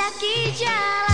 先じゃ